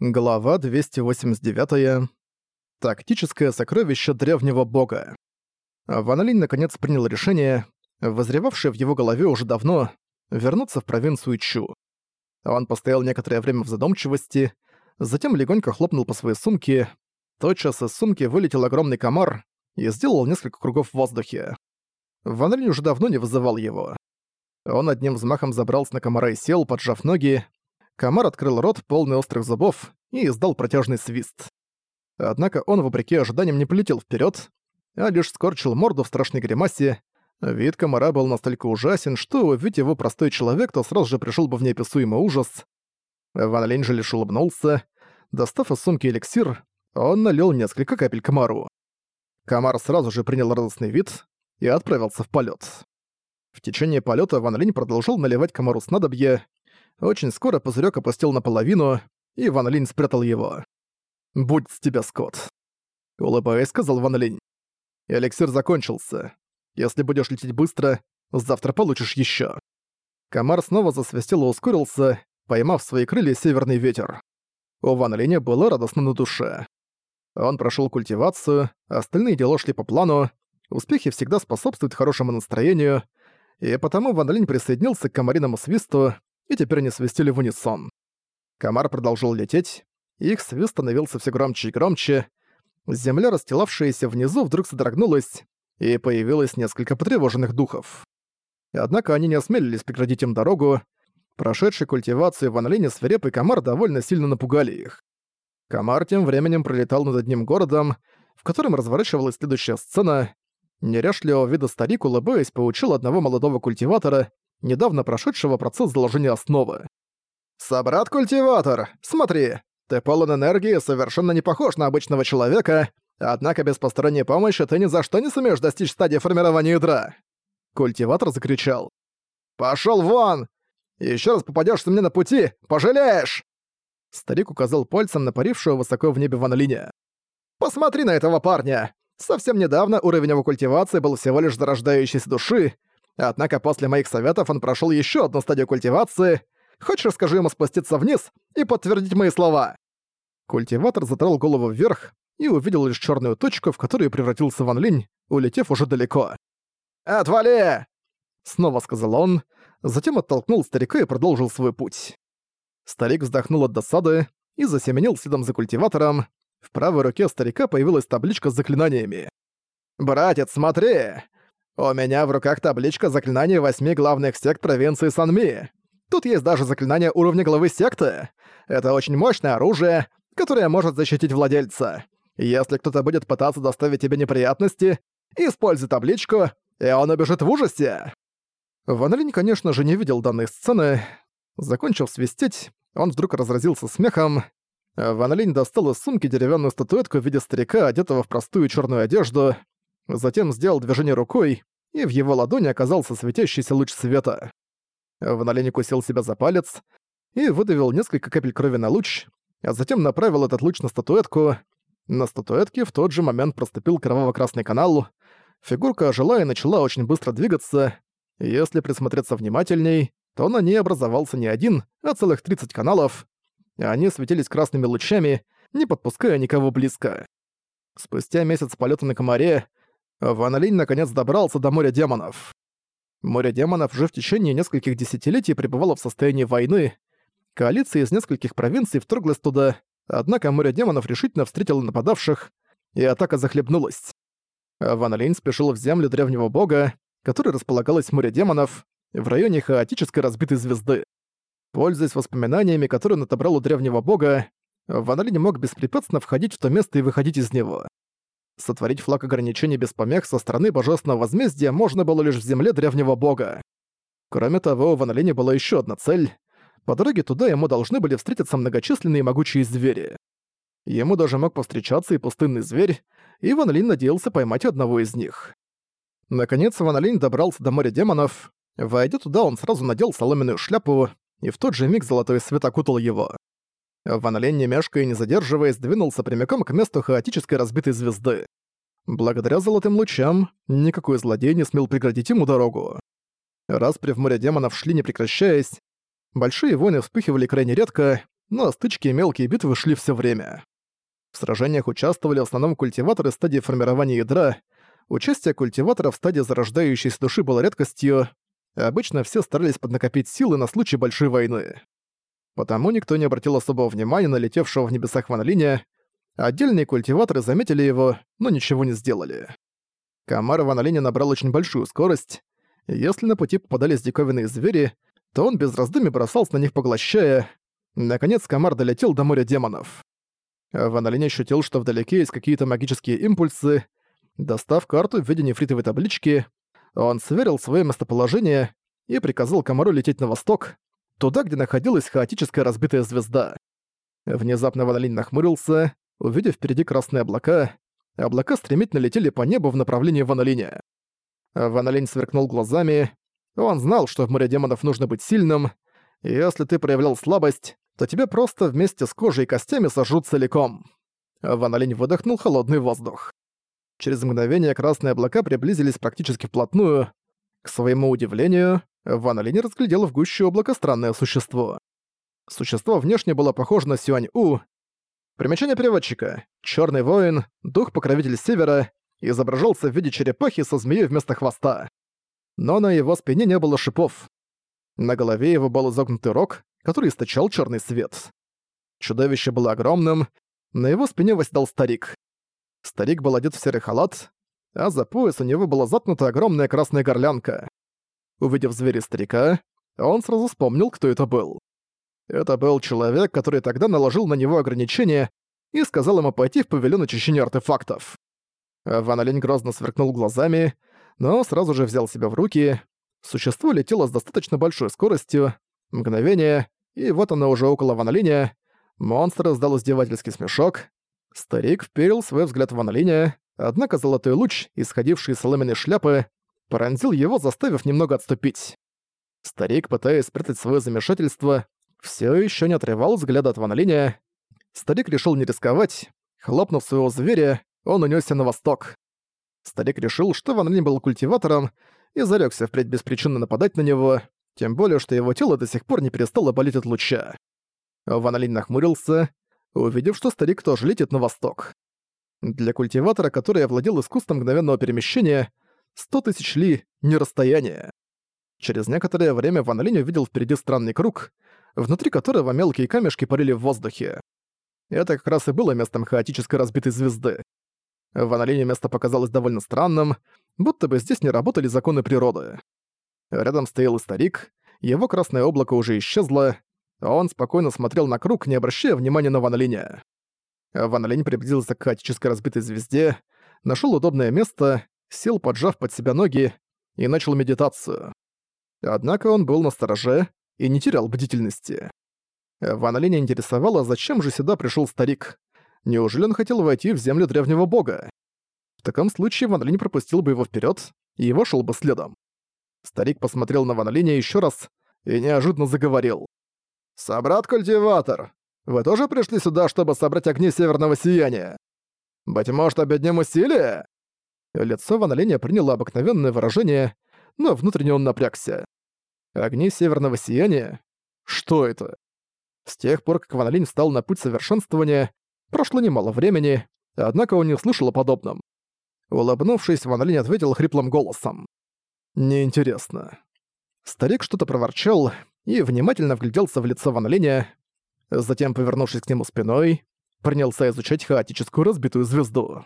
Глава 289. Тактическое сокровище древнего бога. Ван наконец принял решение, возревавшее в его голове уже давно, вернуться в провинцию Чу. Он постоял некоторое время в задумчивости, затем легонько хлопнул по своей сумке. Тотчас из сумки вылетел огромный комар и сделал несколько кругов в воздухе. Ван уже давно не вызывал его. Он одним взмахом забрался на комара и сел, поджав ноги, Комар открыл рот, полный острых зубов, и издал протяжный свист. Однако он, вопреки ожиданиям, не полетел вперед, а лишь скорчил морду в страшной гримасе. Вид комара был настолько ужасен, что, увидев его простой человек, то сразу же пришел бы в неописуемый ужас. Ван Линь же лишь улыбнулся. Достав из сумки эликсир, он налил несколько капель комару. Комар сразу же принял радостный вид и отправился в полет. В течение полета Ван Линь продолжал наливать комару снадобье, очень скоро пузырёк опустил наполовину, и Ван Линь спрятал его. «Будь с тебя, Скотт!» Улыбаясь, сказал Ван Линь. «Эликсир закончился. Если будешь лететь быстро, завтра получишь ещё». Комар снова засвистел и ускорился, поймав в свои крылья северный ветер. У Ван Линя было радостно на душе. Он прошёл культивацию, остальные дела шли по плану, успехи всегда способствуют хорошему настроению, и потому Ван Линь присоединился к комариному свисту, и теперь они свистели в унисон. Комар продолжил лететь, их свист становился все громче и громче. Земля, расстилавшаяся внизу, вдруг содрогнулась, и появилось несколько потревоженных духов. Однако они не осмелились преградить им дорогу. Прошедший культивацию в Анлине свирепый комар довольно сильно напугали их. Комар тем временем пролетал над одним городом, в котором разворачивалась следующая сцена. Неряшливого вида старик, улыбаясь, поучил одного молодого культиватора, недавно прошедшего процесс заложения основы. «Собрат-культиватор, смотри, ты полон энергии, совершенно не похож на обычного человека, однако без посторонней помощи ты ни за что не сумеешь достичь стадии формирования ядра!» Культиватор закричал. «Пошёл вон! Ещё раз попадёшься мне на пути, пожалеешь!» Старик указал пальцем на парившего высоко в небе Ван Линя. «Посмотри на этого парня! Совсем недавно уровень его культивации был всего лишь зарождающейся души, Однако после моих советов он прошел еще одну стадию культивации. Хочешь, расскажу ему спуститься вниз и подтвердить мои слова?» Культиватор задрал голову вверх и увидел лишь черную точку, в которую превратился Ван Линь, улетев уже далеко. «Отвали!» Снова сказал он, затем оттолкнул старика и продолжил свой путь. Старик вздохнул от досады и засеменил следом за культиватором. В правой руке старика появилась табличка с заклинаниями. «Братец, смотри! У меня в руках табличка заклинаний восьми главных сект провинции Санми. Тут есть даже заклинание уровня главы секты. Это очень мощное оружие, которое может защитить владельца. Если кто-то будет пытаться доставить тебе неприятности, используй табличку, и он убежит в ужасе. Ван Линь, конечно же, не видел данной сцены. Закончив свистеть, он вдруг разразился смехом. Ван Линь достал из сумки деревянную статуэтку в виде старика, одетого в простую черную одежду, затем сделал движение рукой, и в его ладони оказался светящийся луч света. Ванолиник усел себя за палец и выдавил несколько капель крови на луч, а затем направил этот луч на статуэтку. На статуэтке в тот же момент проступил кроваво-красный канал. Фигурка ожила и начала очень быстро двигаться. Если присмотреться внимательней, то на ней образовался не один, а целых 30 каналов. Они светились красными лучами, не подпуская никого близко. Спустя месяц полета на комаре Ван Линь наконец добрался до моря демонов. Море демонов уже в течение нескольких десятилетий пребывало в состоянии войны. Коалиция из нескольких провинций вторглась туда, однако море демонов решительно встретило нападавших, и атака захлебнулась. Ван Линь спешил в землю древнего бога, которая располагалась в море демонов, в районе хаотической разбитой звезды. Пользуясь воспоминаниями, которые он отобрал у древнего бога, Ван Линь мог беспрепятственно входить в то место и выходить из него. Сотворить флаг ограничений без помех со стороны божественного возмездия можно было лишь в земле древнего бога. Кроме того, у Ван была еще одна цель. По дороге туда ему должны были встретиться многочисленные могучие звери. Ему даже мог повстречаться и пустынный зверь, и Ван Линь надеялся поймать одного из них. Наконец Ван Линь добрался до моря демонов. Войдя туда, он сразу надел соломенную шляпу, и в тот же миг золотой свет окутал его. Ван Лень, не мешкая и не задерживаясь, двинулся прямиком к месту хаотической разбитой звезды. Благодаря золотым лучам, никакой злодей не смел преградить ему дорогу. Распри в море демонов шли не прекращаясь, большие войны вспыхивали крайне редко, но стычки и мелкие битвы шли все время. В сражениях участвовали в основном культиваторы стадии формирования ядра. Участие культиваторов в стадии зарождающейся души было редкостью. Обычно все старались поднакопить силы на случай большой войны. Потому никто не обратил особого внимания на летевшего в небесах Ван. Отдельные культиваторы заметили его, но ничего не сделали. Комар Ван набрал очень большую скорость. Если на пути попадались диковинные звери, то он без раздумий бросался на них поглощая. Наконец комар долетел до моря демонов. Ван ощутил, что вдалеке есть какие-то магические импульсы. Достав карту в виде нефритовой таблички, он сверил свое местоположение и приказал комару лететь на восток, туда, где находилась хаотическая разбитая звезда. Внезапно Ван Линь нахмурился, увидев впереди красные облака. Облака стремительно летели по небу в направлении Ван Линя. Ван Линь сверкнул глазами. Он знал, что в море демонов нужно быть сильным, если ты проявлял слабость, то тебя просто вместе с кожей и костями сожрут целиком. Ван Линь выдохнул холодный воздух. Через мгновение красные облака приблизились практически вплотную. К своему удивлению, Ван Линь разглядел в гуще облака странное существо. Существо внешне было похоже на Сюань-У. Примечание переводчика. Черный воин, дух-покровитель Севера, изображался в виде черепахи со змеей вместо хвоста. Но на его спине не было шипов. На голове его был изогнутый рог, который источал черный свет. Чудовище было огромным, на его спине восседал старик. Старик был одет в серый халат, а за пояс у него была заткнута огромная красная горлянка. Увидев зверя старика, он сразу вспомнил, кто это был. Это был человек, который тогда наложил на него ограничения и сказал ему пойти в павильон очищения артефактов. Ван Олень грозно сверкнул глазами, но сразу же взял себя в руки. Существо летело с достаточно большой скоростью. Мгновение, и вот оно уже около Ван Оленя. Монстр издал издевательский смешок. Старик вперил свой взгляд в Ван Оленя, однако золотой луч, исходивший из соломенной шляпы, поразил его, заставив немного отступить. Старик, пытаясь спрятать свое замешательство, все еще не отрывал взгляда от Ван. Старик решил не рисковать. Хлопнув своего зверя, он унесся на восток. Старик решил, что Ван был культиватором, и зарекся впредь беспричинно нападать на него, тем более, что его тело до сих пор не перестало болеть от луча. Ван нахмурился, увидев, что старик тоже летит на восток. Для культиватора, который овладел искусством мгновенного перемещения, 100 тысяч ли — не расстояние. Через некоторое время Ван Линь увидел впереди странный круг, внутри которого мелкие камешки парили в воздухе. Это как раз и было местом хаотической разбитой звезды. В Аналине место показалось довольно странным, будто бы здесь не работали законы природы. Рядом стоял и старик, его красное облако уже исчезло, а он спокойно смотрел на круг, не обращая внимания на Ван Линя. Ван Линь приблизился к хаотической разбитой звезде, нашел удобное место сел, поджав под себя ноги, и начал медитацию. Однако он был на стороже и не терял бдительности. Ван Линя интересовало, зачем же сюда пришел старик. Неужели он хотел войти в землю древнего бога? В таком случае Ван Линь пропустил бы его вперед и его шел бы следом. Старик посмотрел на Ван Линя еще раз и неожиданно заговорил. «Собрат-культиватор, вы тоже пришли сюда, чтобы собрать огни Северного Сияния? Быть может, обеднем усилия?» Лицо Ван Линя приняло обыкновенное выражение, но внутренне он напрягся. Огни Северного Сияния? Что это? С тех пор, как Ван Линь встал на путь совершенствования, прошло немало времени, однако он не слышал о подобном. Улыбнувшись, Ван Линь ответил хриплым голосом. «Неинтересно». Старик что-то проворчал и внимательно вгляделся в лицо Ван Линя, затем, повернувшись к нему спиной, принялся изучать хаотическую разбитую звезду.